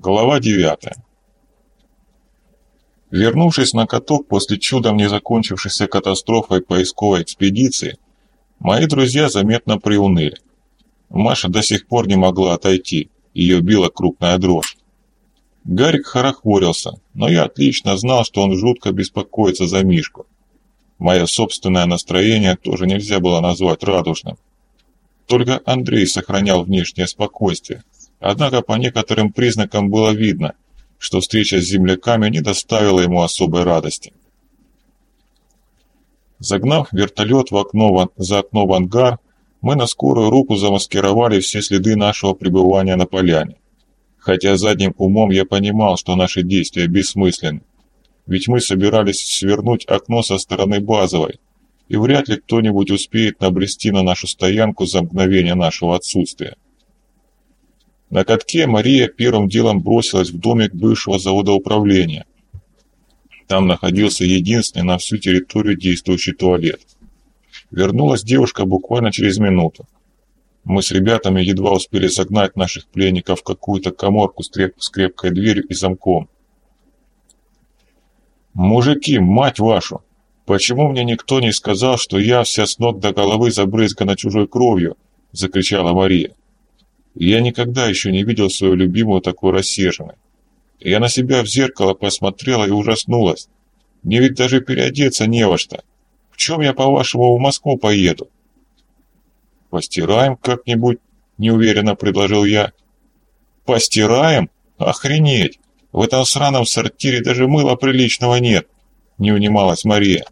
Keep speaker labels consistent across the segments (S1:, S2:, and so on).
S1: Глава 9. Вернувшись на каток после чудом не закончившейся катастрофой поисковой экспедиции, мои друзья заметно приуныли. Маша до сих пор не могла отойти, ее била крупная дрожь. Гарик хорохорился, но я отлично знал, что он жутко беспокоится за Мишку. Мое собственное настроение тоже нельзя было назвать радужным. Только Андрей сохранял внешнее спокойствие – Однако по некоторым признакам было видно, что встреча с земляками не доставила ему особой радости. Загнав вертолет в окно, за окно в ангар, мы на скорую руку замаскировали все следы нашего пребывания на поляне. Хотя задним умом я понимал, что наши действия бессмысленны. Ведь мы собирались свернуть окно со стороны базовой, и вряд ли кто-нибудь успеет набрести на нашу стоянку за мгновение нашего отсутствия. На катке Мария первым делом бросилась в домик бывшего завода управления. Там находился единственный на всю территорию действующий туалет. Вернулась девушка буквально через минуту. Мы с ребятами едва успели загнать наших пленников в какую-то коморку с, креп с крепкой дверью и замком. «Мужики, мать вашу! Почему мне никто не сказал, что я вся с ног до головы забрызгана чужой кровью?» – закричала Мария. Я никогда еще не видел свою любимую такой рассерженной. Я на себя в зеркало посмотрела и ужаснулась. Мне ведь даже переодеться не во что. В чем я, по-вашему, в Москву поеду? Постираем как-нибудь, неуверенно предложил я. Постираем? Охренеть! В этом сраном сортире даже мыла приличного нет, не унималась Мария.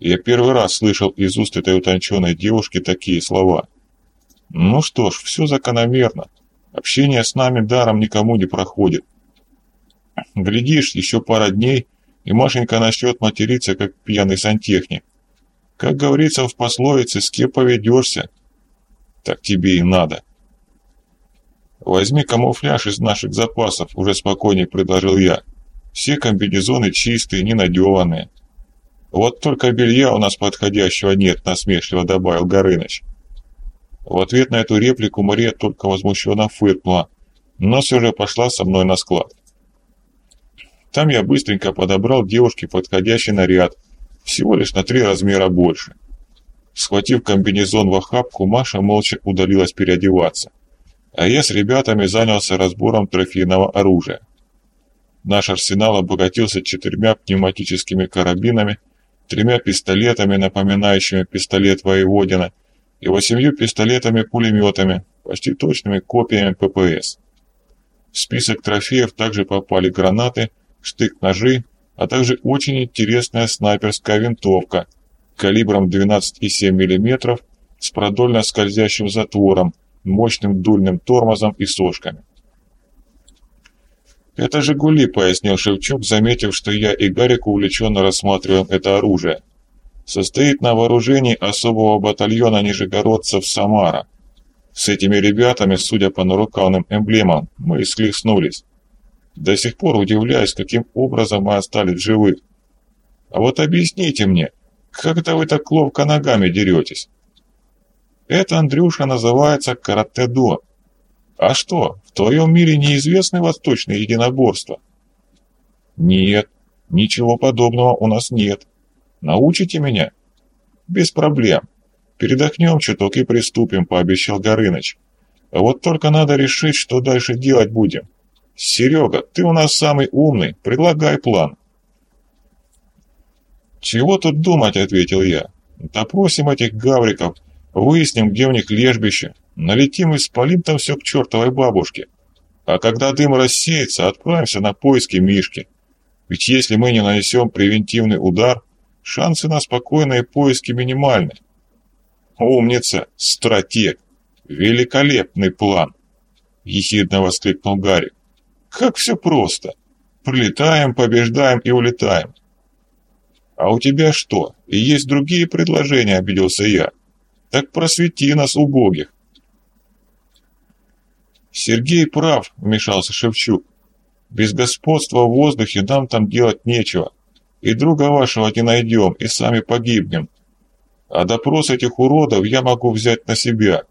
S1: Я первый раз слышал из уст этой утонченной девушки такие слова. Ну что ж, все закономерно. Общение с нами даром никому не проходит. Глядишь, еще пара дней, и Машенька начнет материться, как пьяный сантехник. Как говорится в пословице, с кем поведешься. Так тебе и надо. Возьми камуфляж из наших запасов, уже спокойнее предложил я. Все комбинезоны чистые, ненадеванные. Вот только белья у нас подходящего нет, насмешливо добавил Горыныч. В ответ на эту реплику Мария только возмущенно фыркнула, но все же пошла со мной на склад. Там я быстренько подобрал девушке подходящий наряд, всего лишь на три размера больше. Схватив комбинезон в охапку, Маша молча удалилась переодеваться, а я с ребятами занялся разбором трофейного оружия. Наш арсенал обогатился четырьмя пневматическими карабинами, тремя пистолетами, напоминающими пистолет воеводина, и восемью пистолетами-пулеметами, почти точными копиями ППС. В список трофеев также попали гранаты, штык-ножи, а также очень интересная снайперская винтовка калибром 12,7 мм с продольно скользящим затвором, мощным дульным тормозом и сошками. «Это «Жигули», — пояснил Шевчук, заметив, что я и Гарик увлеченно рассматриваем это оружие состоит на вооружении особого батальона нижегородцев «Самара». С этими ребятами, судя по нарукавным эмблемам, мы схлестнулись. До сих пор удивляюсь, каким образом мы остались живы. А вот объясните мне, как это вы так ловко ногами деретесь? Это, Андрюша, называется карате-до. А что, в твоем мире неизвестны восточные единоборства? Нет, ничего подобного у нас нет. Научите меня?» «Без проблем. Передохнем чуток и приступим», — пообещал Горыныч. «А вот только надо решить, что дальше делать будем. Серега, ты у нас самый умный, предлагай план». «Чего тут думать?» — ответил я. «Допросим этих гавриков, выясним, где у них лежбище, налетим и спалим там все к чертовой бабушке. А когда дым рассеется, отправимся на поиски Мишки. Ведь если мы не нанесем превентивный удар, Шансы на спокойные поиски минимальны. Умница, стратег, великолепный план, ехидно воскликнул Гарри. Как все просто. Прилетаем, побеждаем и улетаем. А у тебя что, и есть другие предложения, обиделся я. Так просвети нас, убогих. Сергей прав, вмешался Шевчук. Без господства в воздухе нам там делать нечего. И друга вашего не найдем, и сами погибнем. А допрос этих уродов я могу взять на себя.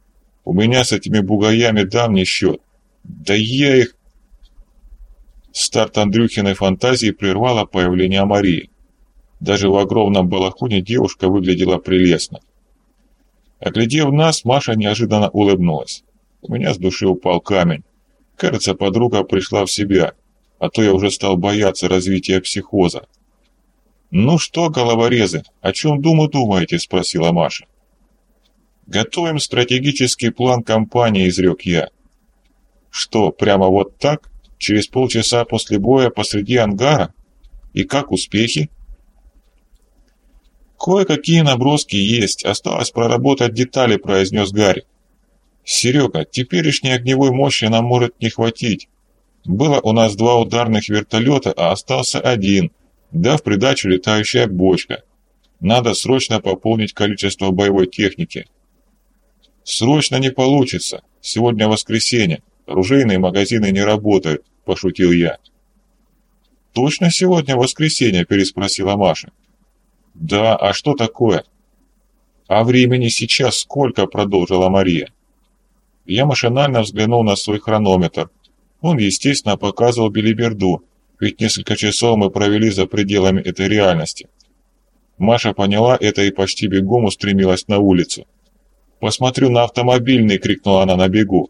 S1: У меня с этими бугаями давний счет. Да я их... Старт Андрюхиной фантазии прервало появление Марии. Даже в огромном балахоне девушка выглядела прелестно. Оглядев нас, Маша неожиданно улыбнулась. У меня с души упал камень. Кажется, подруга пришла в себя, а то я уже стал бояться развития психоза. «Ну что, головорезы, о чем думу думаете?» – спросила Маша. «Готовим стратегический план кампании», – изрек я. «Что, прямо вот так? Через полчаса после боя посреди ангара? И как успехи?» «Кое-какие наброски есть, осталось проработать детали», – произнес Гарри. «Серега, теперешней огневой мощи нам может не хватить. Было у нас два ударных вертолета, а остался один, да в придачу летающая бочка. Надо срочно пополнить количество боевой техники». «Срочно не получится. Сегодня воскресенье. Оружейные магазины не работают», – пошутил я. «Точно сегодня воскресенье?» – переспросила Маша. «Да, а что такое?» «А времени сейчас сколько?» – продолжила Мария. Я машинально взглянул на свой хронометр. Он, естественно, показывал билиберду, ведь несколько часов мы провели за пределами этой реальности. Маша поняла это и почти бегом устремилась на улицу. «Посмотрю на автомобильный!» — крикнула она на бегу.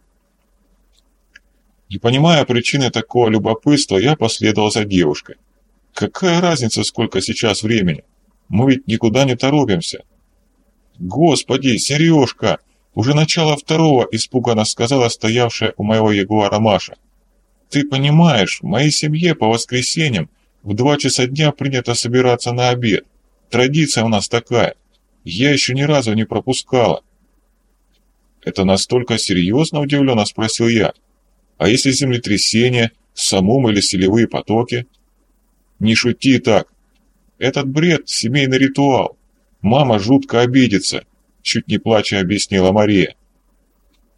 S1: Не понимая причины такого любопытства, я последовал за девушкой. Какая разница, сколько сейчас времени? Мы ведь никуда не торопимся. Господи, Сережка! Уже начало второго, испуганно сказала стоявшая у моего ягуара Маша. Ты понимаешь, в моей семье по воскресеньям в два часа дня принято собираться на обед. Традиция у нас такая. Я еще ни разу не пропускала. Это настолько серьезно, удивленно спросил я. А если землетрясение, самум или селевые потоки? Не шути так. Этот бред – семейный ритуал. Мама жутко обидится, чуть не плача объяснила Мария.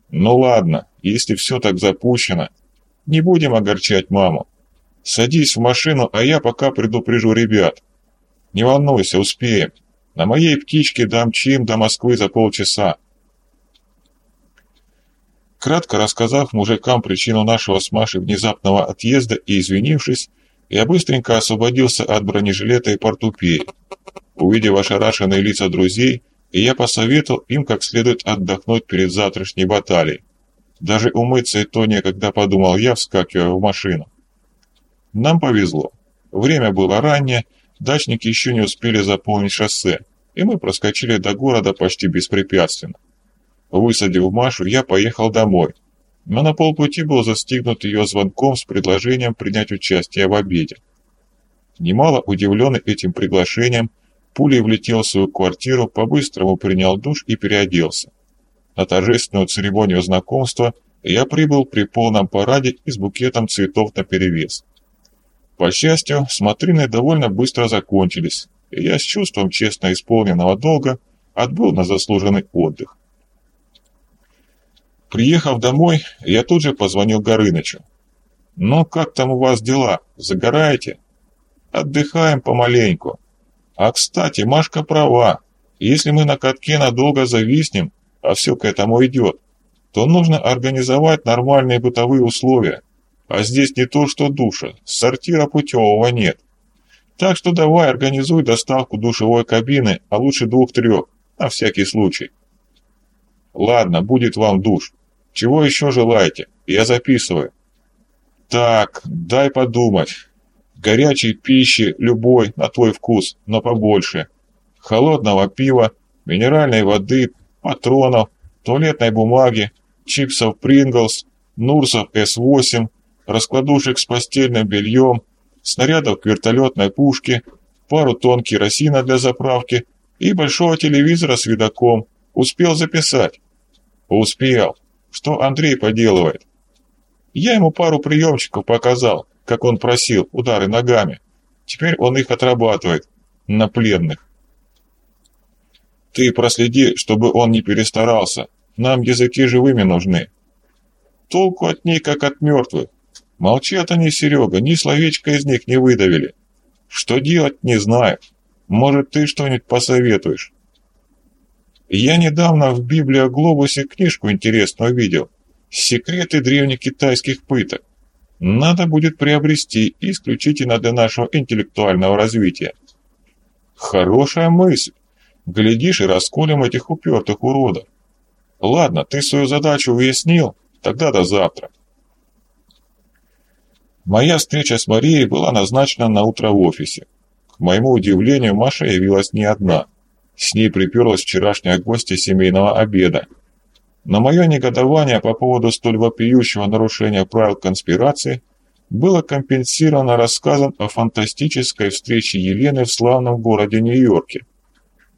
S1: Ну ладно, если все так запущено, не будем огорчать маму. Садись в машину, а я пока предупрежу ребят. Не волнуйся, успеем. На моей птичке домчим до Москвы за полчаса. Кратко рассказав мужикам причину нашего с Машей внезапного отъезда и извинившись, я быстренько освободился от бронежилета и портупеи. Увидев ошарашенные лица друзей, я посоветовал им как следует отдохнуть перед завтрашней баталией. Даже умыться и то некогда подумал я, вскакивая в машину. Нам повезло. Время было раннее, дачники еще не успели заполнить шоссе, и мы проскочили до города почти беспрепятственно. Высадив Машу, я поехал домой, но на полпути был застигнут ее звонком с предложением принять участие в обеде. Немало удивленный этим приглашением, пулей влетел в свою квартиру, по-быстрому принял душ и переоделся. На торжественную церемонию знакомства я прибыл при полном параде и с букетом цветов наперевес. По счастью, смотрины довольно быстро закончились, и я с чувством честно исполненного долга отбыл на заслуженный отдых. Приехав домой, я тут же позвонил Горынычу. «Ну, как там у вас дела? Загораете?» «Отдыхаем помаленьку. А, кстати, Машка права. Если мы на катке надолго зависнем, а все к этому идет, то нужно организовать нормальные бытовые условия. А здесь не то что душа, сортира путевого нет. Так что давай организуй доставку душевой кабины, а лучше двух-трех, на всякий случай. Ладно, будет вам душ. Чего еще желаете? Я записываю. Так, дай подумать. Горячей пищи, любой, на твой вкус, но побольше. Холодного пива, минеральной воды, патронов, туалетной бумаги, чипсов Принглс, Нурсов С-8, раскладушек с постельным бельем, снарядов к вертолетной пушке, пару тонн керосина для заправки и большого телевизора с видоком. Успел записать? Успел. Что Андрей поделывает? Я ему пару приемчиков показал, как он просил, удары ногами. Теперь он их отрабатывает на пленных. Ты проследи, чтобы он не перестарался. Нам языки живыми нужны. Толку от ней, как от мертвых. Молчат они, Серега, ни словечко из них не выдавили. Что делать, не знаю. Может, ты что-нибудь посоветуешь? Я недавно в Библиоглобусе книжку интересную видел. «Секреты древнекитайских пыток». надо будет приобрести исключительно для нашего интеллектуального развития. Хорошая мысль. Глядишь и расколем этих упертых уродов. Ладно, ты свою задачу уяснил, тогда до завтра. Моя встреча с Марией была назначена на утро в офисе. К моему удивлению, Маша явилась не одна. С ней приперлась вчерашняя гостья семейного обеда. На мое негодование по поводу столь вопиющего нарушения правил конспирации было компенсировано рассказом о фантастической встрече Елены в славном городе Нью-Йорке.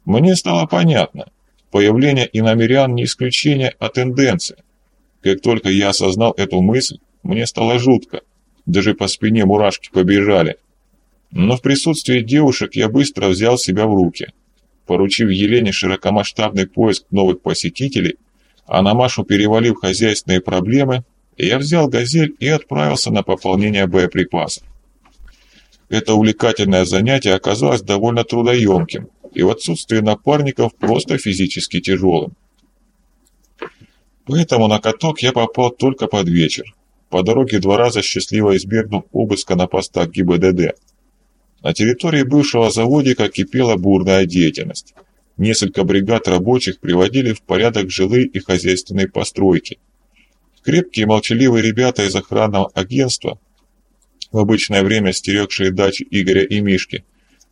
S1: Мне стало понятно, появление иномерян не исключение, а тенденция. Как только я осознал эту мысль, мне стало жутко. Даже по спине мурашки побежали. Но в присутствии девушек я быстро взял себя в руки. Поручив Елене широкомасштабный поиск новых посетителей, а на Машу перевалив хозяйственные проблемы, я взял «Газель» и отправился на пополнение боеприпасов. Это увлекательное занятие оказалось довольно трудоемким и в отсутствие напарников просто физически тяжелым. Поэтому на каток я попал только под вечер. По дороге два раза счастливо избегнув обыска на постах ГИБДД. На территории бывшего заводика кипела бурная деятельность. Несколько бригад рабочих приводили в порядок жилые и хозяйственные постройки. Крепкие молчаливые ребята из охранного агентства, в обычное время стерегшие дачи Игоря и Мишки,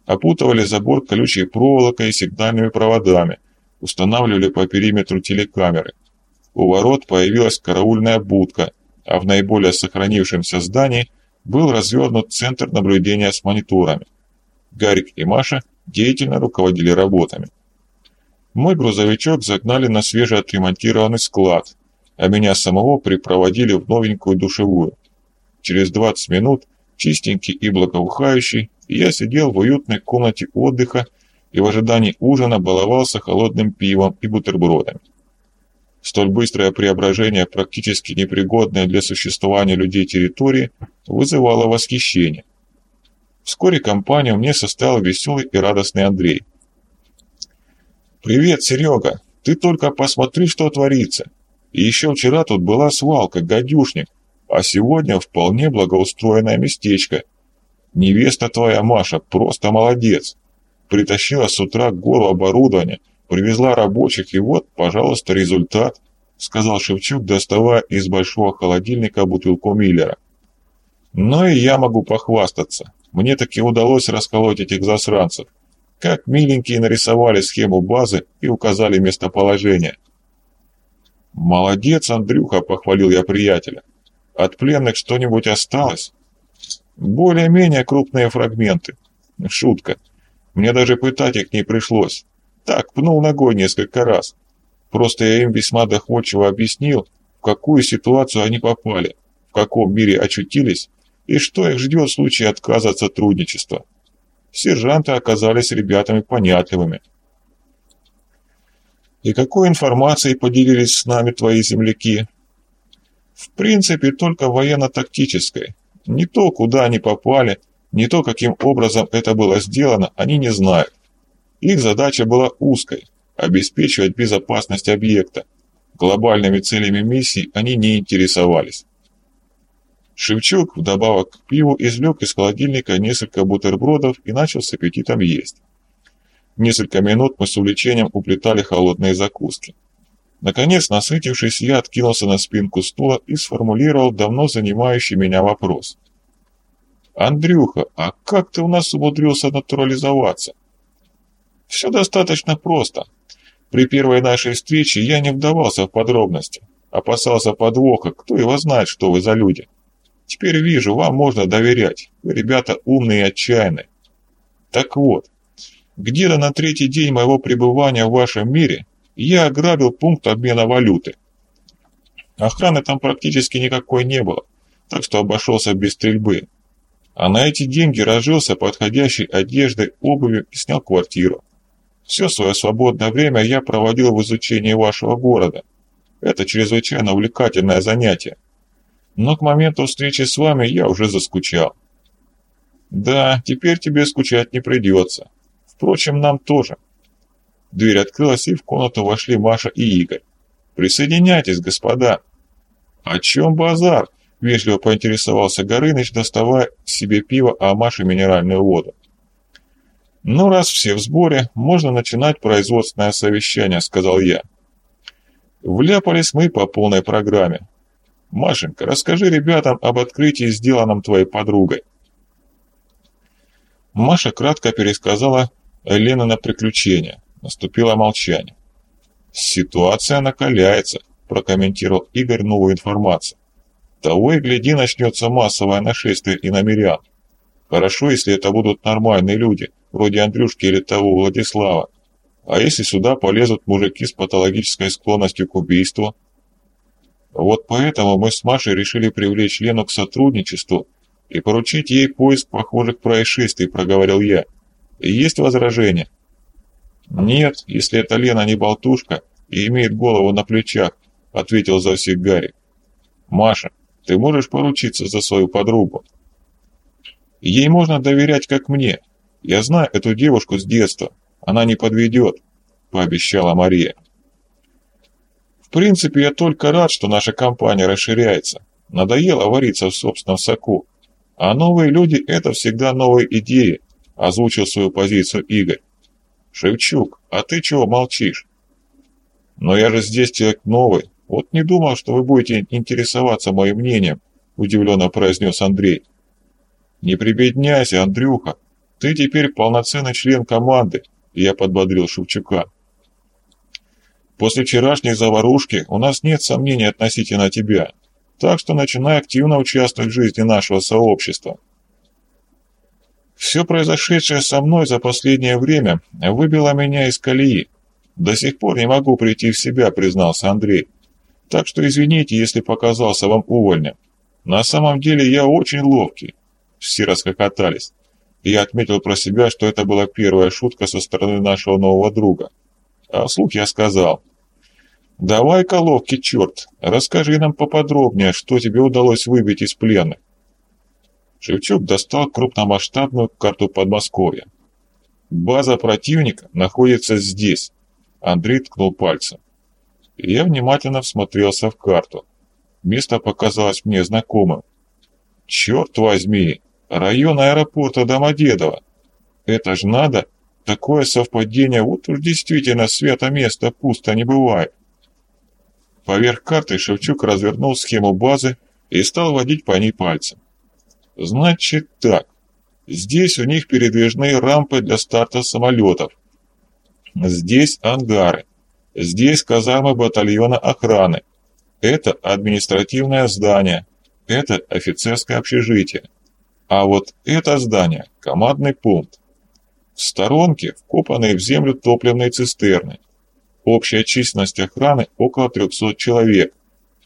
S1: опутывали забор колючей проволокой и сигнальными проводами, устанавливали по периметру телекамеры. У ворот появилась караульная будка, а в наиболее сохранившемся здании был развернут центр наблюдения с мониторами. Гарик и Маша деятельно руководили работами. Мой грузовичок загнали на свежеотремонтированный склад, а меня самого припроводили в новенькую душевую. Через 20 минут, чистенький и благоухающий, я сидел в уютной комнате отдыха и в ожидании ужина баловался холодным пивом и бутербродами. Столь быстрое преображение практически непригодной для существования людей территории вызывало восхищение. Вскоре компанию мне составил веселый и радостный Андрей. «Привет, Серега! Ты только посмотри, что творится! И еще вчера тут была свалка, гадюшник, а сегодня вполне благоустроенное местечко. Невеста твоя, Маша, просто молодец! Притащила с утра гору оборудования, Привезла рабочих, и вот, пожалуйста, результат», — сказал Шевчук, доставая из большого холодильника бутылку Миллера. «Но и я могу похвастаться. Мне таки удалось расколоть этих засранцев. Как миленькие нарисовали схему базы и указали местоположение». «Молодец, Андрюха», — похвалил я приятеля. «От пленных что-нибудь осталось?» «Более-менее крупные фрагменты. Шутка. Мне даже пытать их не пришлось. Так, пнул ногой несколько раз. Просто я им весьма доходчиво объяснил, в какую ситуацию они попали, в каком мире очутились и что их ждет в случае отказа от сотрудничества. Сержанты оказались ребятами понятливыми. И какой информацией поделились с нами твои земляки? В принципе, только военно-тактической. Не то, куда они попали, не то, каким образом это было сделано, они не знают. Их задача была узкой – обеспечивать безопасность объекта. Глобальными целями миссии они не интересовались. Шевчук, вдобавок к пиву, извлек из холодильника несколько бутербродов и начал с аппетитом есть. Несколько минут мы с увлечением уплетали холодные закуски. Наконец, насытившись, я откинулся на спинку стула и сформулировал давно занимающий меня вопрос. «Андрюха, а как ты у нас умудрился натурализоваться?» Все достаточно просто. При первой нашей встрече я не вдавался в подробности. Опасался подвоха, кто его знает, что вы за люди. Теперь вижу, вам можно доверять. Вы ребята умные и отчаянные. Так вот, где-то на третий день моего пребывания в вашем мире я ограбил пункт обмена валюты. Охраны там практически никакой не было, так что обошелся без стрельбы. А на эти деньги разжился подходящей одеждой, обувью и снял квартиру. Все свое свободное время я проводил в изучении вашего города. Это чрезвычайно увлекательное занятие. Но к моменту встречи с вами я уже заскучал. Да, теперь тебе скучать не придется. Впрочем, нам тоже. Дверь открылась, и в комнату вошли Маша и Игорь. Присоединяйтесь, господа. О чем базар? — вежливо поинтересовался Горыныч, доставая себе пиво, а Маше минеральную воду. «Ну, раз все в сборе, можно начинать производственное совещание», — сказал я. Вляпались мы по полной программе. Машенька, расскажи ребятам об открытии, сделанном твоей подругой. Маша кратко пересказала Лена на приключения. Наступило молчание. «Ситуация накаляется», – прокомментировал Игорь новую информацию. «Того и гляди, начнется массовое нашествие иномерян. Хорошо, если это будут нормальные люди, вроде Андрюшки или того Владислава. А если сюда полезут мужики с патологической склонностью к убийству? Вот поэтому мы с Машей решили привлечь Лену к сотрудничеству и поручить ей поиск похожих происшествий, проговорил я. Есть возражения? Нет, если эта Лена не болтушка и имеет голову на плечах, ответил за всех Гарри. Маша, ты можешь поручиться за свою подругу? Ей можно доверять, как мне. Я знаю эту девушку с детства. Она не подведет, пообещала Мария. В принципе, я только рад, что наша компания расширяется. Надоело вариться в собственном соку. А новые люди – это всегда новые идеи, озвучил свою позицию Игорь. Шевчук, а ты чего молчишь? Но я же здесь человек новый. Вот не думал, что вы будете интересоваться моим мнением, удивленно произнес Андрей. Не прибедняйся, Андрюха. Ты теперь полноценный член команды, я подбодрил Шевчука. После вчерашней заварушки у нас нет сомнений относительно тебя, так что начинай активно участвовать в жизни нашего сообщества. Все произошедшее со мной за последнее время выбило меня из колеи. До сих пор не могу прийти в себя, признался Андрей. Так что извините, если показался вам увольнем. На самом деле я очень ловкий. Все расхохотались. Я отметил про себя, что это была первая шутка со стороны нашего нового друга. А вслух я сказал, «Давай-ка, ловкий черт, расскажи нам поподробнее, что тебе удалось выбить из плена». Шевчук достал крупномасштабную карту Подмосковья. «База противника находится здесь», — Андрей ткнул пальцем. Я внимательно всмотрелся в карту. Место показалось мне знакомым. «Черт возьми! Район аэропорта Домодедово! Это ж надо! Такое совпадение, вот уж действительно свято место пусто не бывает!» Поверх карты Шевчук развернул схему базы и стал водить по ней пальцем. «Значит так. Здесь у них передвижные рампы для старта самолетов. Здесь ангары. Здесь казармы батальона охраны. Это административное здание. Это офицерское общежитие. А вот это здание – командный пункт. В сторонке вкопанные в землю топливные цистерны. Общая численность охраны около 300 человек,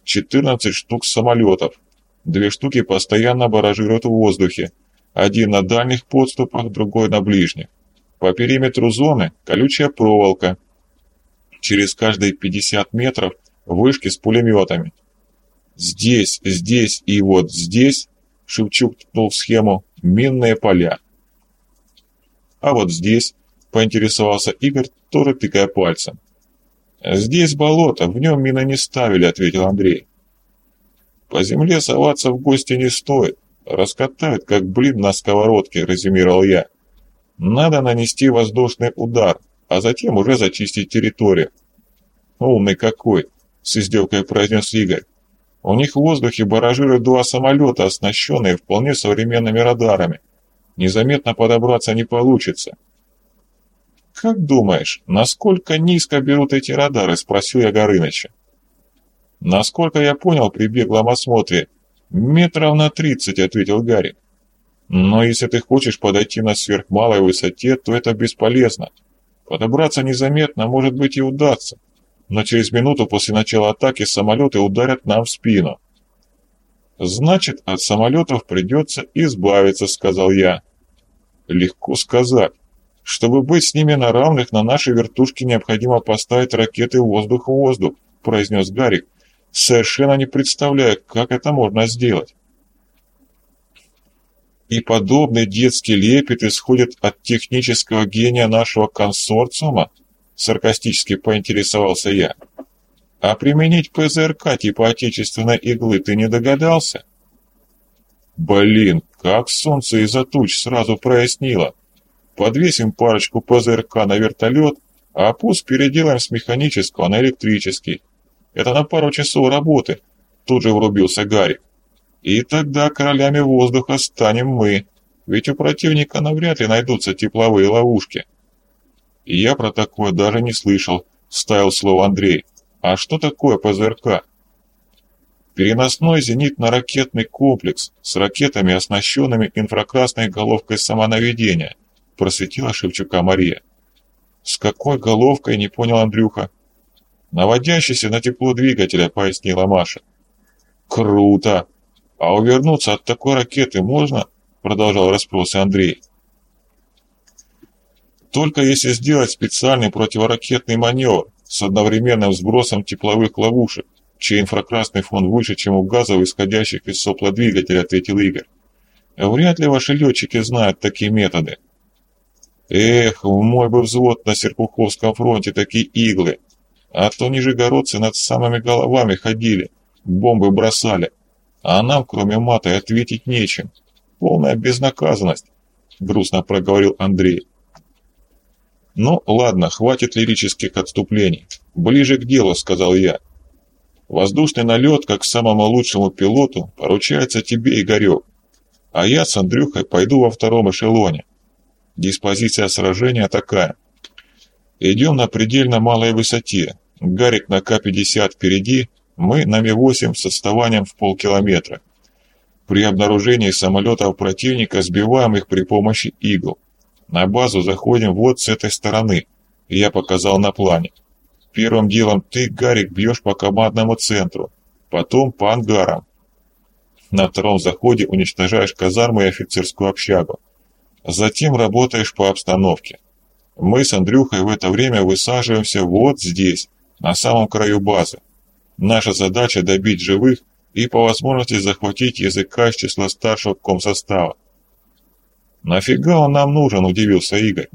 S1: 14 штук самолетов, две штуки постоянно баражируют в воздухе, один на дальних подступах, другой на ближних. По периметру зоны колючая проволока. Через каждые 50 метров вышки с пулеметами. Здесь, здесь и вот здесь, Шевчук ткнул в схему, минные поля. А вот здесь, поинтересовался Игорь, тоже тыкая пальцем. «Здесь болото, в нем мины не ставили», — ответил Андрей. «По земле соваться в гости не стоит. Раскатают, как блин на сковородке», — резюмировал я. «Надо нанести воздушный удар, а затем уже зачистить территорию». «Умный какой!» — с издевкой произнес Игорь. «У них в воздухе баражируют два самолета, оснащенные вполне современными радарами. Незаметно подобраться не получится». «Как думаешь, насколько низко берут эти радары?» – спросил я Горыныча. «Насколько я понял при беглом осмотре, метров на тридцать», – ответил Гарри. «Но если ты хочешь подойти на сверхмалой высоте, то это бесполезно. Подобраться незаметно, может быть, и удастся, но через минуту после начала атаки самолеты ударят нам в спину». «Значит, от самолетов придется избавиться», – сказал я. «Легко сказать. Чтобы быть с ними на равных, на нашей вертушке необходимо поставить ракеты воздух-воздух, произнес Гарик, совершенно не представляя, как это можно сделать. И подобный детский лепет исходит от технического гения нашего консорциума, саркастически поинтересовался я. А применить ПЗРК типа отечественной иглы ты не догадался? Блин, как солнце из-за туч сразу прояснило. Подвесим парочку ПЗРК на вертолет, а пуск переделаем с механического на электрический. Это на пару часов работы, тут же врубился Гарик. И тогда королями воздуха станем мы, ведь у противника навряд ли найдутся тепловые ловушки. Я про такое даже не слышал, ставил слово Андрей. А что такое ПЗРК? Переносной зенитно-ракетный комплекс с ракетами, оснащенными инфракрасной головкой самонаведения, просветила Шевчука Мария. С какой головкой, не понял Андрюха. Наводящийся на тепло двигателя, пояснила Маша. Круто! А увернуться от такой ракеты можно? Продолжал расспросы Андрей. Только если сделать специальный противоракетный маневр с одновременным сбросом тепловых ловушек, чей инфракрасный фон выше, чем у газов, исходящих из сопла двигателя, ответил Игорь. Вряд ли ваши летчики знают такие методы. Эх, в мой бы взвод на Серпуховском фронте такие иглы. А то нижегородцы над самыми головами ходили, бомбы бросали. А нам, кроме мата, ответить нечем. Полная безнаказанность, грустно проговорил Андрей. «Ну, ладно, хватит лирических отступлений. Ближе к делу», — сказал я. «Воздушный налет, как самому лучшему пилоту, поручается тебе, Игорек. А я с Андрюхой пойду во втором эшелоне. Диспозиция сражения такая. Идем на предельно малой высоте. Гарик на К-50 впереди, мы на Ми-8 с отставанием в полкилометра. При обнаружении самолетов противника сбиваем их при помощи игл. На базу заходим вот с этой стороны. Я показал на плане. Первым делом ты, Гарик, бьешь по командному центру, потом по ангарам. На втором заходе уничтожаешь казармы и офицерскую общагу. Затем работаешь по обстановке. Мы с Андрюхой в это время высаживаемся вот здесь, на самом краю базы. Наша задача добить живых и по возможности захватить языка из числа старшего комсостава. «Нафига он нам нужен?» – удивился Игорь.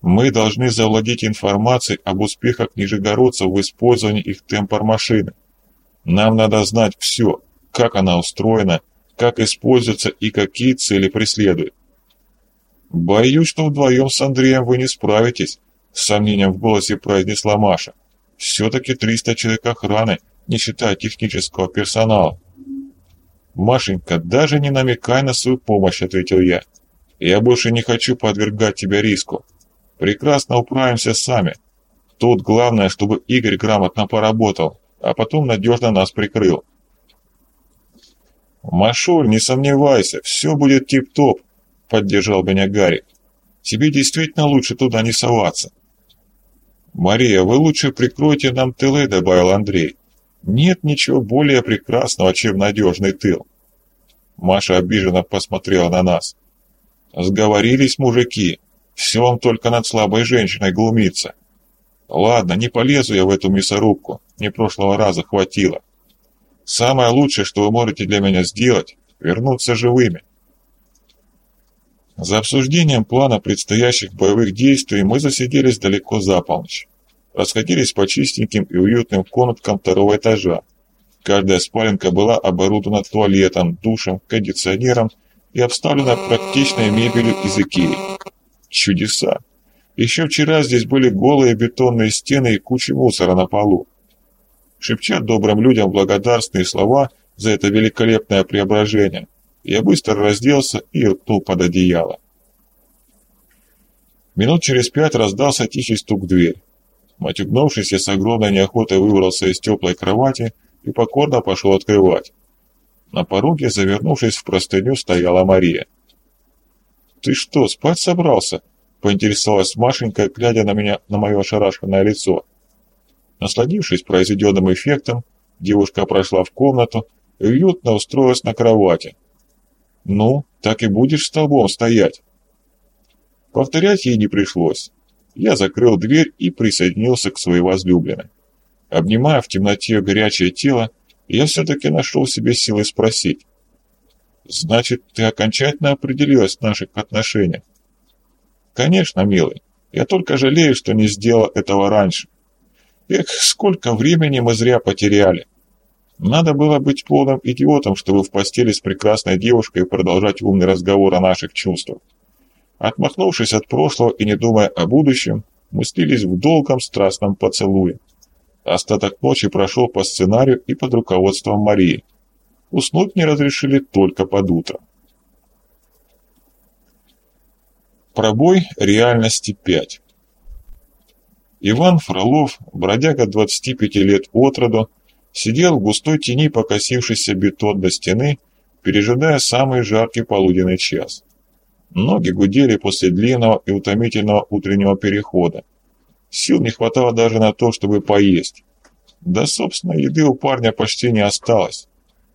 S1: «Мы должны завладеть информацией об успехах нижегородцев в использовании их темпор-машины. Нам надо знать все, как она устроена, как используется и какие цели преследует». «Боюсь, что вдвоем с Андреем вы не справитесь», – с сомнением в голосе произнесла Маша. «Все-таки 300 человек охраны, не считая технического персонала». «Машенька, даже не намекай на свою помощь», — ответил я. «Я больше не хочу подвергать тебя риску. Прекрасно управимся сами. Тут главное, чтобы Игорь грамотно поработал, а потом надежно нас прикрыл». «Машуль, не сомневайся, все будет тип-топ», — поддержал меня Гарри. «Тебе действительно лучше туда не соваться». «Мария, вы лучше прикройте нам тылы», — добавил Андрей. Нет ничего более прекрасного, чем надежный тыл. Маша обиженно посмотрела на нас. Сговорились мужики, все вам только над слабой женщиной глумиться. Ладно, не полезу я в эту мясорубку, мне прошлого раза хватило. Самое лучшее, что вы можете для меня сделать, вернуться живыми. За обсуждением плана предстоящих боевых действий мы засиделись далеко за полночь расходились по чистеньким и уютным комнаткам второго этажа. Каждая спаленка была оборудована туалетом, душем, кондиционером и обставлена практичной мебелью из Икеи. Чудеса! Еще вчера здесь были голые бетонные стены и куча мусора на полу. Шепча добрым людям благодарственные слова за это великолепное преображение, я быстро разделся и уткнул под одеяло. Минут через пять раздался тихий стук в дверь. Матюгнувшись, я с огромной неохотой выбрался из теплой кровати и покорно пошел открывать. На пороге, завернувшись в простыню, стояла Мария. «Ты что, спать собрался?» — поинтересовалась Машенька, глядя на меня, на мое ошарашенное лицо. Насладившись произведенным эффектом, девушка прошла в комнату и уютно устроилась на кровати. «Ну, так и будешь столбом стоять?» Повторять ей не пришлось. Я закрыл дверь и присоединился к своей возлюбленной. Обнимая в темноте горячее тело, я все-таки нашел себе силы спросить. «Значит, ты окончательно определилась в наших отношениях?» «Конечно, милый. Я только жалею, что не сделал этого раньше. Эх, сколько времени мы зря потеряли!» Надо было быть полным идиотом, чтобы в постели с прекрасной девушкой продолжать умный разговор о наших чувствах. Отмахнувшись от прошлого и не думая о будущем, мы слились в долгом страстном поцелуе. Остаток ночи прошел по сценарию и под руководством Марии. Уснуть не разрешили только под утро. Пробой реальности 5 Иван Фролов, бродяга 25 лет от роду, сидел в густой тени покосившейся бетонной стены, пережидая самый жаркий полуденный час. Ноги гудели после длинного и утомительного утреннего перехода. Сил не хватало даже на то, чтобы поесть. Да, собственно, еды у парня почти не осталось.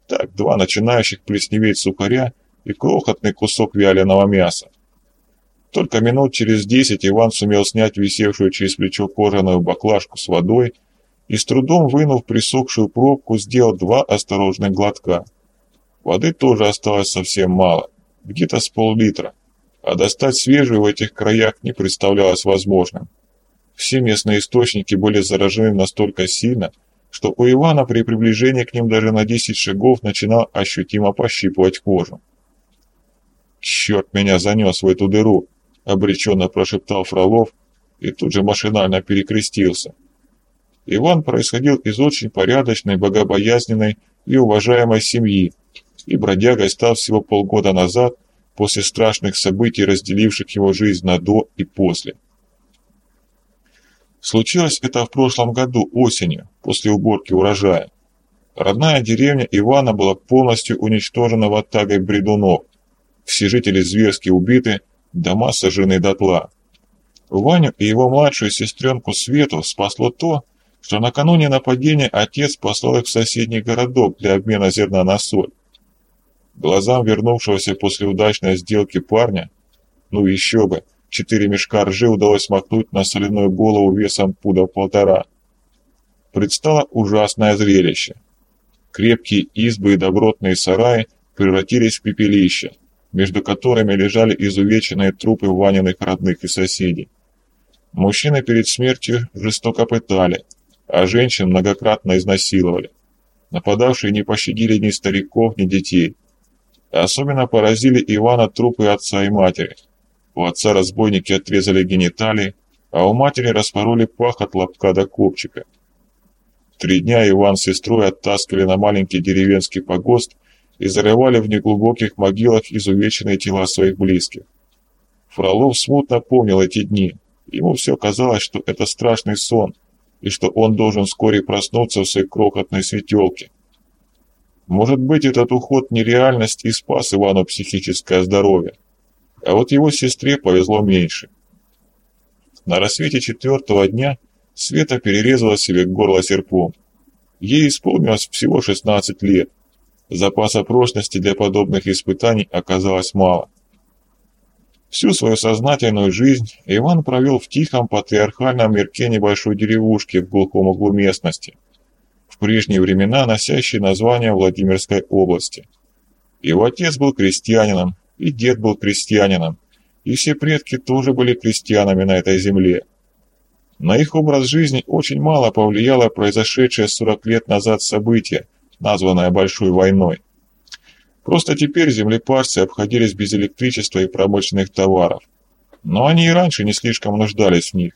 S1: Так, два начинающих плесневеть сухаря и крохотный кусок вяленого мяса. Только минут через десять Иван сумел снять висевшую через плечо кожаную баклажку с водой и с трудом вынув присохшую пробку, сделал два осторожных глотка. Воды тоже осталось совсем мало, где-то с пол-литра, а достать свежую в этих краях не представлялось возможным. Все местные источники были заражены настолько сильно, что у Ивана при приближении к ним даже на 10 шагов начинал ощутимо пощипывать кожу. «Черт меня занес в эту дыру!» — обреченно прошептал Фролов и тут же машинально перекрестился. Иван происходил из очень порядочной, богобоязненной и уважаемой семьи, и бродягой стал всего полгода назад, после страшных событий, разделивших его жизнь на «до» и «после». Случилось это в прошлом году, осенью, после уборки урожая. Родная деревня Ивана была полностью уничтожена ватагой бредунов. Все жители зверски убиты, дома сожжены дотла. Ваню и его младшую сестренку Свету спасло то, что накануне нападения отец послал их в соседний городок для обмена зерна на соль. Глазам вернувшегося после удачной сделки парня, ну еще бы, четыре мешка ржи удалось макнуть на соляную голову весом пуда полтора. Предстало ужасное зрелище. Крепкие избы и добротные сараи превратились в пепелище, между которыми лежали изувеченные трупы Ваниных родных и соседей. Мужчины перед смертью жестоко пытали, а женщин многократно изнасиловали. Нападавшие не пощадили ни стариков, ни детей. Особенно поразили Ивана трупы отца и матери – у отца разбойники отрезали гениталии, а у матери распороли пах от лобка до копчика. Три дня Иван с сестрой оттаскивали на маленький деревенский погост и зарывали в неглубоких могилах изувеченные тела своих близких. Фролов смутно помнил эти дни. Ему все казалось, что это страшный сон, и что он должен вскоре проснуться в своей крохотной светелке. Может быть, этот уход нереальность и спас Ивану психическое здоровье. А вот его сестре повезло меньше. На рассвете четвертого дня Света перерезала себе горло серпом. Ей исполнилось всего 16 лет. Запаса прочности для подобных испытаний оказалось мало. Всю свою сознательную жизнь Иван провел в тихом патриархальном мирке небольшой деревушки в глухом углу местности, в прежние времена носящей название Владимирской области. Его отец был крестьянином, и дед был крестьянином, и все предки тоже были крестьянами на этой земле. На их образ жизни очень мало повлияло произошедшее 40 лет назад событие, названное Большой войной. Просто теперь землепарцы обходились без электричества и промышленных товаров. Но они и раньше не слишком нуждались в них.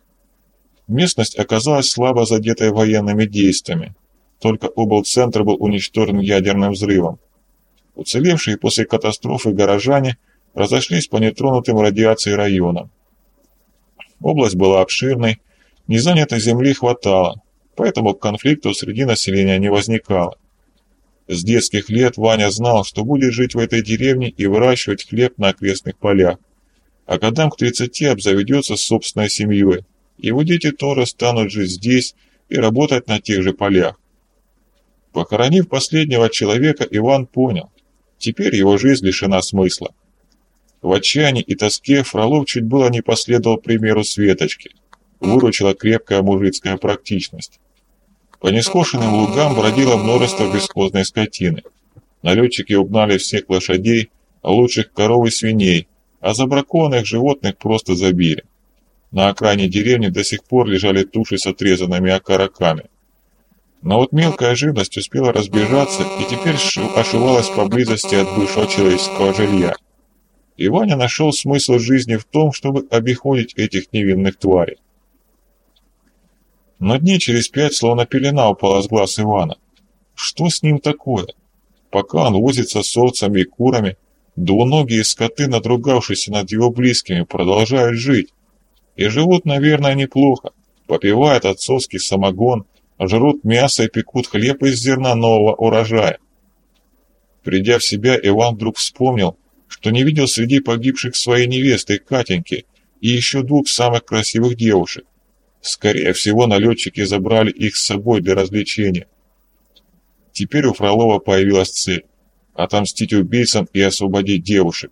S1: Местность оказалась слабо задетой военными действиями. Только облцентр был уничтожен ядерным взрывом. Уцелевшие после катастрофы горожане разошлись по нетронутым радиацией районам. Область была обширной, незанятой земли хватало, поэтому конфликту среди населения не возникало. С детских лет Ваня знал, что будет жить в этой деревне и выращивать хлеб на окрестных полях, а годам к 30 обзаведется собственной семьей, его дети тоже станут жить здесь и работать на тех же полях. Похоронив последнего человека, Иван понял, Теперь его жизнь лишена смысла. В отчаянии и тоске Фролов чуть было не последовал примеру Светочки. Выручила крепкая мужицкая практичность. По нескошенным лугам бродило множество бесхозной скотины. Налетчики угнали всех лошадей, а лучших коров и свиней, а забракованных животных просто забили. На окраине деревни до сих пор лежали туши с отрезанными окороками. Но вот мелкая живность успела разбежаться и теперь ошивалась поблизости от бывшего человеческого жилья. И Ваня нашел смысл жизни в том, чтобы обиходить этих невинных тварей. Но дней через пять словно пелена упала с глаз Ивана. Что с ним такое? Пока он возится с овцами и курами, двуногие скоты, надругавшиеся над его близкими, продолжают жить. И живут, наверное, неплохо. Попивают отцовский самогон, жрут мясо и пекут хлеб из зерна нового урожая. Придя в себя, Иван вдруг вспомнил, что не видел среди погибших своей невесты Катеньки и еще двух самых красивых девушек. Скорее всего, налетчики забрали их с собой для развлечения. Теперь у Фролова появилась цель – отомстить убийцам и освободить девушек.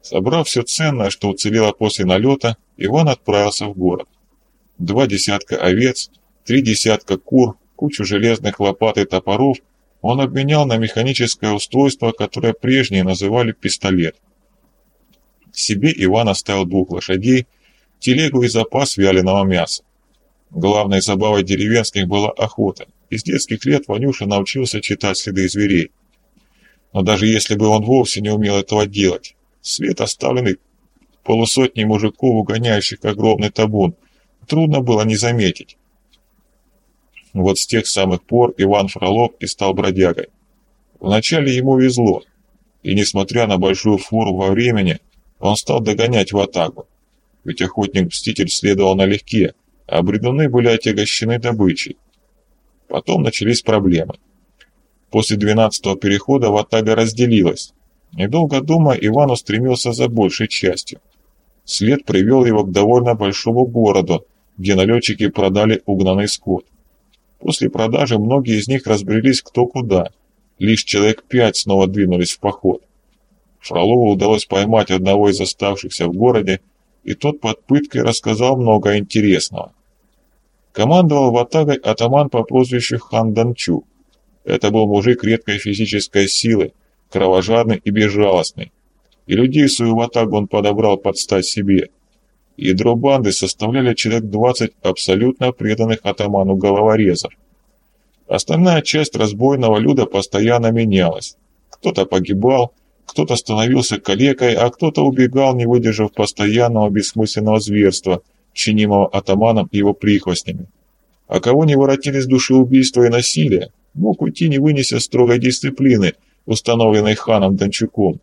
S1: Собрав все ценное, что уцелело после налета, Иван отправился в город. Два десятка овец, три десятка кур, кучу железных лопат и топоров он обменял на механическое устройство, которое прежние называли пистолет. Себе Иван оставил двух лошадей, телегу и запас вяленого мяса. Главной забавой деревенских была охота. Из детских лет Ванюша научился читать следы зверей. Но даже если бы он вовсе не умел этого делать, след, оставленный полусотней мужиков, угоняющих огромный табун, трудно было не заметить. Вот с тех самых пор Иван Фролов и стал бродягой. Вначале ему везло, и несмотря на большую фору во времени, он стал догонять в атаку. Ведь охотник-мститель следовал налегке, а бредуны были отягощены добычей. Потом начались проблемы. После двенадцатого перехода Ватага разделилась. Недолго думая, Иван устремился за большей частью. След привел его к довольно большому городу, где налетчики продали угнанный скот. После продажи многие из них разбрелись кто куда. Лишь человек пять снова двинулись в поход. Фролову удалось поймать одного из оставшихся в городе и тот под пыткой рассказал много интересного. Командовал ватагой атаман по прозвищу Хан Данчу. Это был мужик редкой физической силы, кровожадный и безжалостный. И людей свою ватагу он подобрал под стать себе. Ядро банды составляли человек 20 абсолютно преданных атаману головорезов. Остальная часть разбойного люда постоянно менялась. Кто-то погибал, кто-то становился калекой, а кто-то убегал, не выдержав постоянного бессмысленного зверства, чинимого атаманом и его прихвостнями. А кого не воротили с души убийства и насилия, мог уйти, не вынеся строгой дисциплины, установленной ханом Дончуком.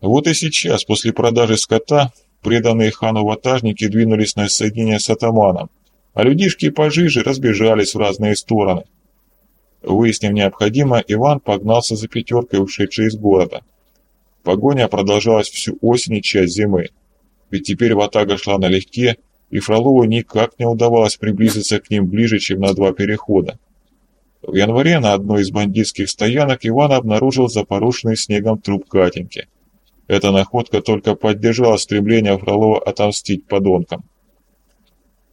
S1: Вот и сейчас, после продажи скота, преданные хану ватажники двинулись на соединение с атаманом, а людишки пожиже разбежались в разные стороны. Выяснив необходимое, Иван погнался за пятеркой, ушедшей из города. Погоня продолжалась всю осень и часть зимы. Ведь теперь Ватага шла налегке, и Фролову никак не удавалось приблизиться к ним ближе, чем на два перехода. В январе на одной из бандитских стоянок Иван обнаружил запорошенный снегом труп Катеньки. Эта находка только поддержала стремление Фролова отомстить подонкам.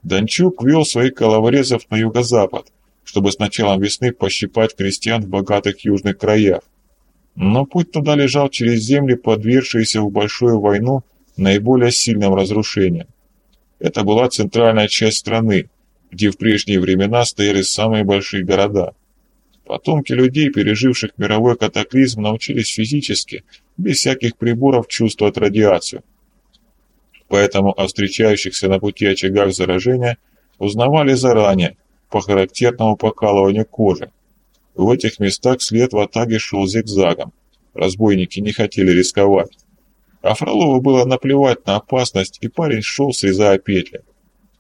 S1: Дончук вел своих коловорезов на юго-запад, чтобы с началом весны пощипать крестьян в богатых южных краях. Но путь туда лежал через земли, подвергшиеся в большую войну наиболее сильным разрушением. Это была центральная часть страны, где в прежние времена стояли самые большие города. Потомки людей, переживших мировой катаклизм, научились физически, без всяких приборов, чувствовать радиацию. Поэтому о встречающихся на пути очагах заражения узнавали заранее, по характерному покалыванию кожи. В этих местах след в атаге шел зигзагом. Разбойники не хотели рисковать. А Фролову было наплевать на опасность, и парень шел, срезая петли.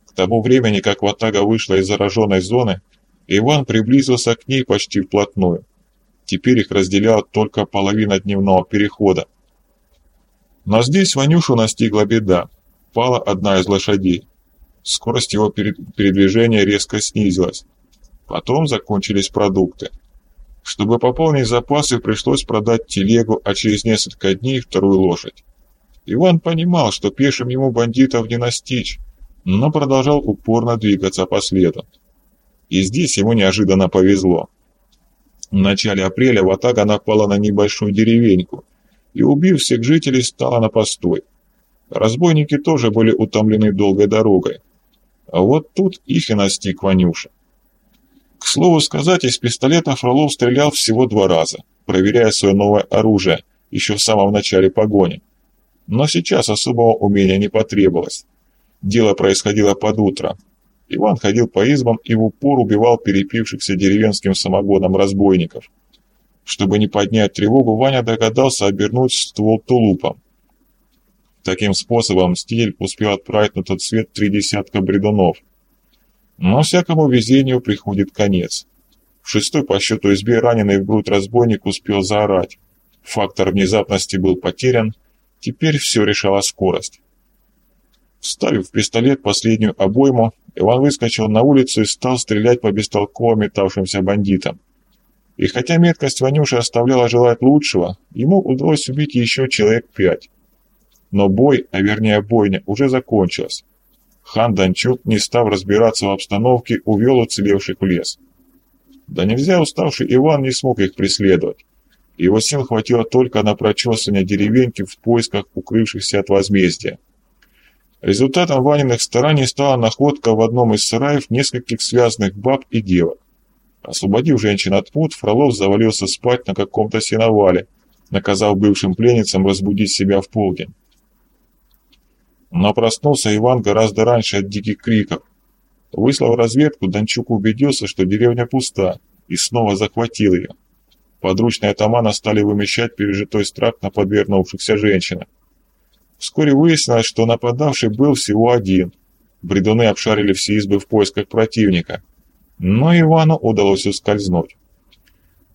S1: К тому времени, как Ватага вышла из зараженной зоны, Иван приблизился к ней почти вплотную. Теперь их разделяла только половина дневного перехода. Но здесь Ванюшу настигла беда. Пала одна из лошадей. Скорость его передвижения резко снизилась. Потом закончились продукты. Чтобы пополнить запасы, пришлось продать телегу, а через несколько дней вторую лошадь. Иван понимал, что пешим ему бандитов не настичь, но продолжал упорно двигаться по следу. И здесь ему неожиданно повезло. В начале апреля Ватага напала на небольшую деревеньку и, убив всех жителей, стала на постой. Разбойники тоже были утомлены долгой дорогой. А вот тут их и настиг Ванюша. К слову сказать, из пистолета Фролов стрелял всего два раза, проверяя свое новое оружие, еще в самом начале погони. Но сейчас особого умения не потребовалось. Дело происходило под утро. Иван ходил по избам и в упор убивал перепившихся деревенским самогоном разбойников. Чтобы не поднять тревогу, Ваня догадался обернуть ствол тулупом. Таким способом Стиль успел отправить на тот свет три десятка бредунов. Но всякому везению приходит конец. В шестой по счету избе раненый в грудь разбойник успел заорать. Фактор внезапности был потерян, теперь все решала скорость. Вставив в пистолет последнюю обойму, Иван выскочил на улицу и стал стрелять по бестолково метавшимся бандитам. И хотя меткость Ванюши оставляла желать лучшего, ему удалось убить еще человек пять. Но бой, а вернее бойня, уже закончилась. Хан Данчук, не став разбираться в обстановке, увел уцелевших в лес. Да нельзя уставший Иван не смог их преследовать. Его сил хватило только на прочесывание деревеньки в поисках укрывшихся от возмездия. Результатом Ваниных стараний стала находка в одном из сараев нескольких связанных баб и девок. Освободив женщин от пут, Фролов завалился спать на каком-то сеновале, наказав бывшим пленницам разбудить себя в полдень. Но проснулся Иван гораздо раньше от диких криков. Выслав разведку, Дончук убедился, что деревня пуста, и снова захватил ее. Подручные атамана стали вымещать пережитой страх на подвернувшихся женщинах. Вскоре выяснилось, что нападавший был всего один. Бредуны обшарили все избы в поисках противника. Но Ивану удалось ускользнуть.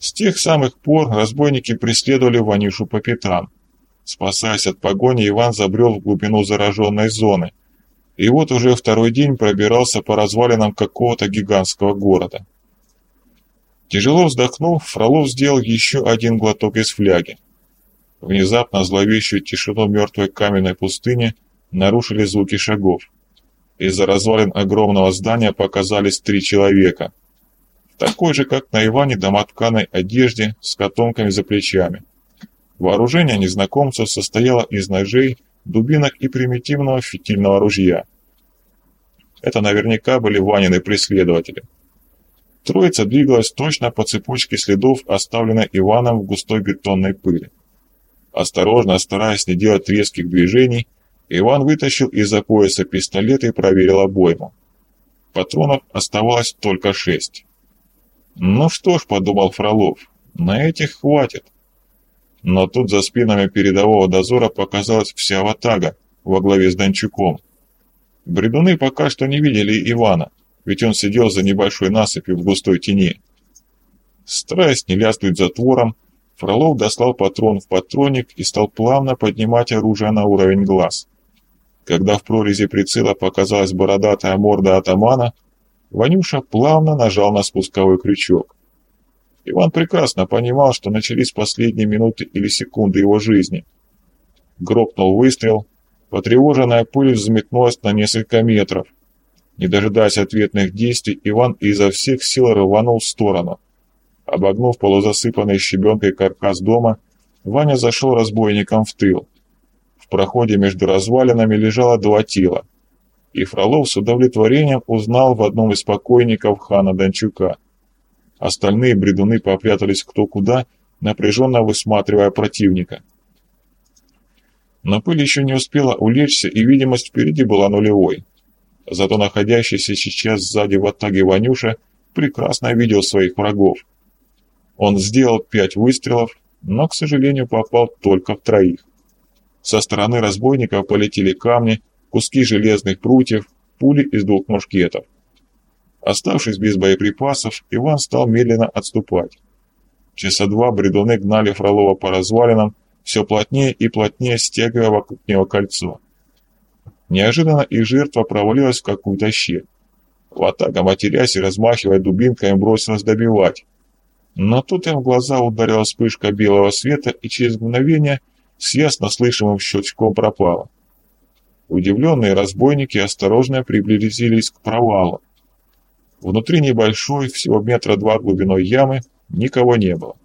S1: С тех самых пор разбойники преследовали Ванюшу по пятам. Спасаясь от погони, Иван забрел в глубину зараженной зоны. И вот уже второй день пробирался по развалинам какого-то гигантского города. Тяжело вздохнув, Фролов сделал еще один глоток из фляги. Внезапно зловещую тишину мертвой каменной пустыни нарушили звуки шагов. Из-за развалин огромного здания показались три человека. Такой же, как на Иване, домотканой одежде с котомками за плечами. Вооружение незнакомцев состояло из ножей, дубинок и примитивного фитильного ружья. Это наверняка были Ванины преследователи. Троица двигалась точно по цепочке следов, оставленной Иваном в густой бетонной пыли. Осторожно, стараясь не делать резких движений, Иван вытащил из-за пояса пистолет и проверил обойму. Патронов оставалось только шесть. «Ну что ж», — подумал Фролов, — «на этих хватит». Но тут за спинами передового дозора показалась вся ватага во главе с Дончуком. Бредуны пока что не видели Ивана, ведь он сидел за небольшой насыпью в густой тени. Стараясь не ляснуть затвором, Фролов дослал патрон в патронник и стал плавно поднимать оружие на уровень глаз. Когда в прорези прицела показалась бородатая морда атамана, Ванюша плавно нажал на спусковой крючок. Иван прекрасно понимал, что начались последние минуты или секунды его жизни. Грохнул выстрел, потревоженная пыль взметнулась на несколько метров. Не дожидаясь ответных действий, Иван изо всех сил рванул в сторону – Обогнув полузасыпанный щебенкой каркас дома, Ваня зашел разбойником в тыл. В проходе между развалинами лежало два тела. И Фролов с удовлетворением узнал в одном из покойников хана Дончука. Остальные бредуны попрятались кто куда, напряженно высматривая противника. Но пыль еще не успела улечься, и видимость впереди была нулевой. Зато находящийся сейчас сзади в атаге Ванюша прекрасно видел своих врагов. Он сделал пять выстрелов, но, к сожалению, попал только в троих. Со стороны разбойников полетели камни, куски железных прутьев, пули из двух мушкетов. Оставшись без боеприпасов, Иван стал медленно отступать. Часа два бредуны гнали Фролова по развалинам, все плотнее и плотнее стягивая вокруг него кольцо. Неожиданно их жертва провалилась в какую-то щель. Ватага, матерясь и размахивая дубинками, бросилась добивать. Но тут им в глаза ударила вспышка белого света, и через мгновение с ясно слышимым щелчком пропала. Удивленные разбойники осторожно приблизились к провалу. Внутри небольшой, всего метра два глубиной ямы, никого не было.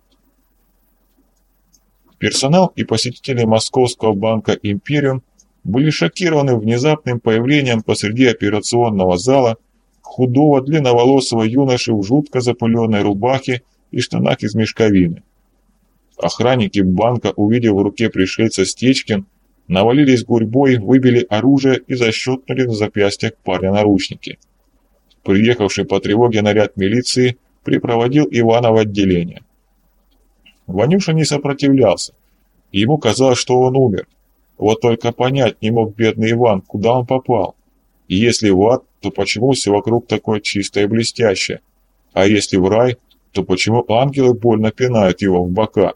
S1: Персонал и посетители московского банка «Империум» были шокированы внезапным появлением посреди операционного зала худого длинноволосого юноши в жутко запыленной рубахе и штанах из мешковины. Охранники банка, увидев в руке пришельца Стечкин, навалились гурьбой, выбили оружие и защелкнули на запястьях парня наручники. Приехавший по тревоге наряд милиции припроводил Ивана в отделение. Ванюша не сопротивлялся. Ему казалось, что он умер. Вот только понять не мог бедный Иван, куда он попал. И если в ад, то почему все вокруг такое чистое и блестящее? А если в рай, то почему ангелы больно пинают его в бока?